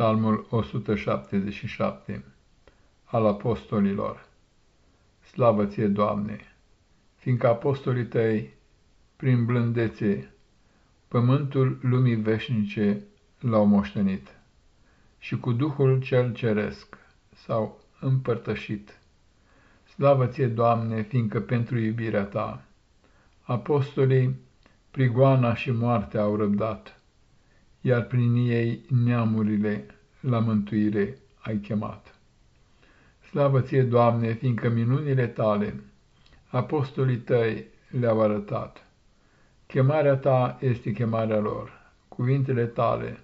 Psalmul 177 al apostolilor. Slavă ție, Doamne, fiindcă apostolii tăi, prin blândețe, pământul lumii veșnice l-au moștenit și cu Duhul cel ceresc s-au împărtășit. Slavă ție, Doamne, fiindcă pentru iubirea ta, apostolii prigoana și moartea au răbdat iar prin ei neamurile la mântuire ai chemat. Slavă ție, Doamne, fiindcă minunile tale, apostolii tăi le-au arătat. Chemarea ta este chemarea lor, cuvintele tale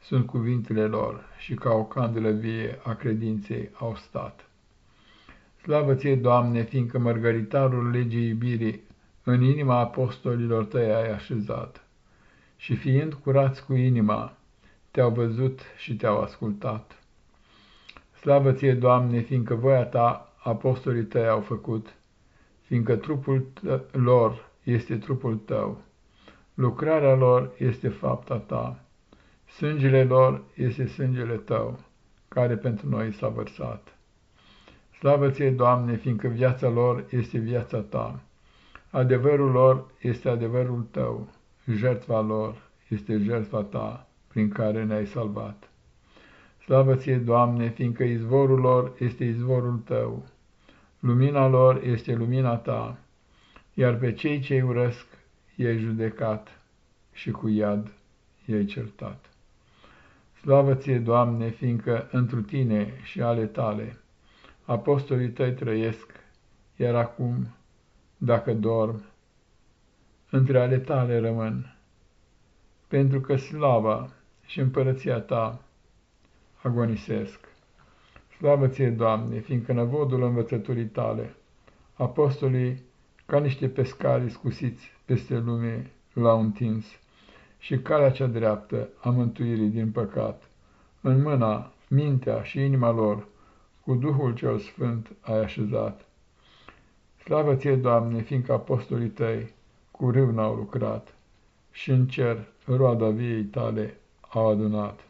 sunt cuvintele lor și ca o candelă vie a credinței au stat. Slavă ție, Doamne, fiindcă mărgăritarul legii iubirii în inima apostolilor tăi ai așezat și fiind curați cu inima, te-au văzut și te-au ascultat. Slavă ție, Doamne, fiindcă voia ta apostolii tăi au făcut, fiindcă trupul lor este trupul tău, lucrarea lor este fapta ta, sângele lor este sângele tău, care pentru noi s-a vărsat. Slavă ție, Doamne, fiindcă viața lor este viața ta, adevărul lor este adevărul tău, jertva lor este jertva ta prin care ne-ai salvat. Slavă ție, Doamne, fiindcă izvorul lor este izvorul tău, lumina lor este lumina ta, iar pe cei ce urăsc i-ai judecat și cu iad i-ai certat. Slavă ție, Doamne, fiindcă întru tine și ale tale apostolii tăi trăiesc, iar acum, dacă dorm, între ale tale rămân, pentru că slava și împărăția ta agonisesc. Slavă ție, Doamne, fiindcă năvodul învățăturii tale, apostolii, ca niște pescari scusiți peste lume, l-au întins, și calea cea dreaptă a mântuirii din păcat, în mâna, mintea și inima lor, cu Duhul cel Sfânt ai așezat. Slavă ție, Doamne, fiindcă apostolii tăi, cu râvn au lucrat și în cer roada viei tale au adunat.